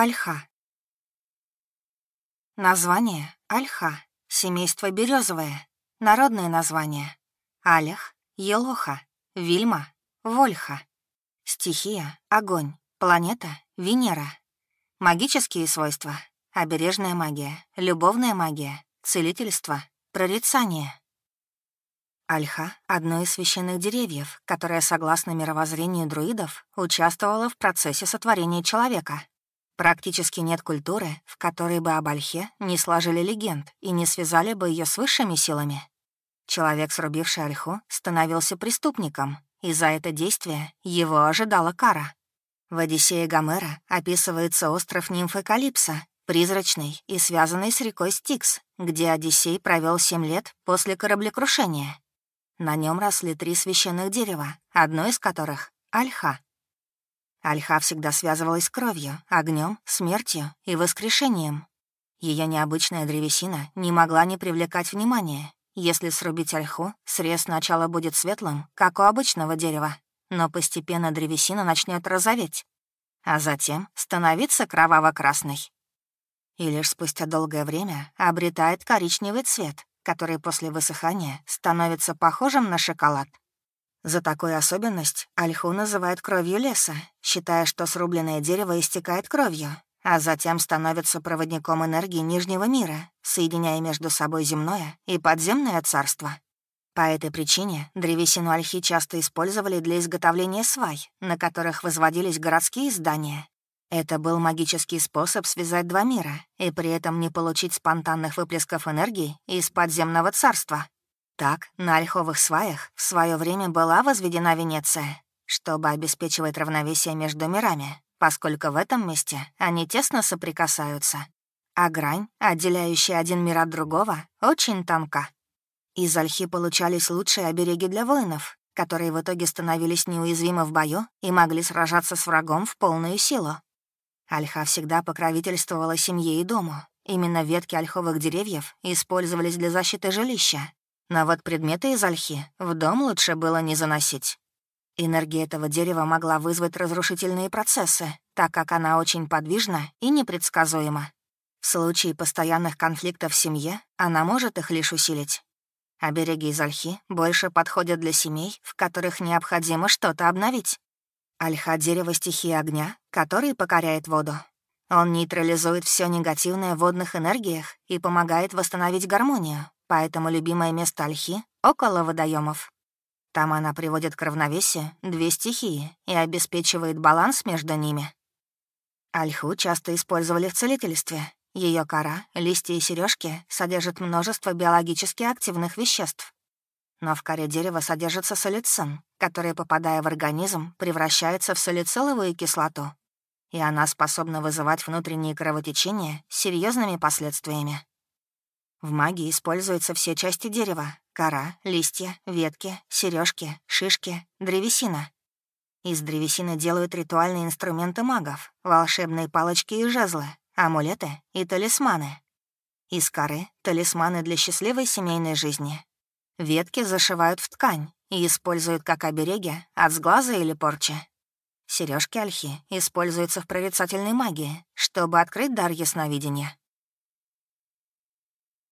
Альха. Название — Альха, семейство березовое, народное название — Алях, Елоха, Вильма, Вольха. Стихия — огонь, планета — Венера. Магические свойства — обережная магия, любовная магия, целительство, прорицание. Альха — одно из священных деревьев, которое, согласно мировоззрению друидов, участвовало в процессе сотворения человека. Практически нет культуры, в которой бы об Альхе не сложили легенд и не связали бы ее с высшими силами. Человек, срубивший Альху, становился преступником, и за это действие его ожидала кара. В «Одиссее Гомера» описывается остров нимфы Калипса, призрачный и связанный с рекой Стикс, где Одиссей провел семь лет после кораблекрушения. На нем росли три священных дерева, одно из которых — ольха. Ольха всегда связывалась с кровью, огнем, смертью и воскрешением. Ее необычная древесина не могла не привлекать внимания. Если срубить ольху, срез сначала будет светлым, как у обычного дерева, но постепенно древесина начнет розоветь, а затем становиться кроваво-красной. И лишь спустя долгое время обретает коричневый цвет, который после высыхания становится похожим на шоколад. За такую особенность ольху называют кровью леса, считая, что срубленное дерево истекает кровью, а затем становится проводником энергии Нижнего мира, соединяя между собой земное и подземное царство. По этой причине древесину ольхи часто использовали для изготовления свай, на которых возводились городские здания, это был магический способ связать два мира и при этом не получить спонтанных выплесков энергии из подземного царства. Так, на ольховых сваях в свое время была возведена Венеция, чтобы обеспечивать равновесие между мирами, поскольку в этом месте они тесно соприкасаются, а грань, отделяющая один мир от другого, очень тонка. Из ольхи получались лучшие обереги для воинов, которые в итоге становились неуязвимы в бою и могли сражаться с врагом в полную силу. Альха всегда покровительствовала семье и дому. Именно ветки ольховых деревьев использовались для защиты жилища. Но вот предметы из ольхи в дом лучше было не заносить. Энергия этого дерева могла вызвать разрушительные процессы, так как она очень подвижна и непредсказуема. В случае постоянных конфликтов в семье она может их лишь усилить. Обереги из ольхи больше подходят для семей, в которых необходимо что-то обновить. Альха — дерево стихии огня, который покоряет воду. Он нейтрализует все негативное в водных энергиях и помогает восстановить гармонию, поэтому любимое место ольхи — около водоемов. Там она приводит к равновесию две стихии и обеспечивает баланс между ними. Ольху часто использовали в целительстве. Ее кора, листья и сережки содержат множество биологически активных веществ. Но в коре дерева содержится солицин, который, попадая в организм, превращается в салициловую кислоту. И она способна вызывать внутренние кровотечения с серьезными последствиями. В магии используются все части дерева — кора, листья, ветки, сережки, шишки, древесина. Из древесины делают ритуальные инструменты магов, волшебные палочки и жезлы, амулеты и талисманы. Из коры — талисманы для счастливой семейной жизни, Ветки зашивают в ткань и используют как обереги от сглаза или порчи. Сережки ольхи используются в прорицательной магии, чтобы открыть дар ясновидения.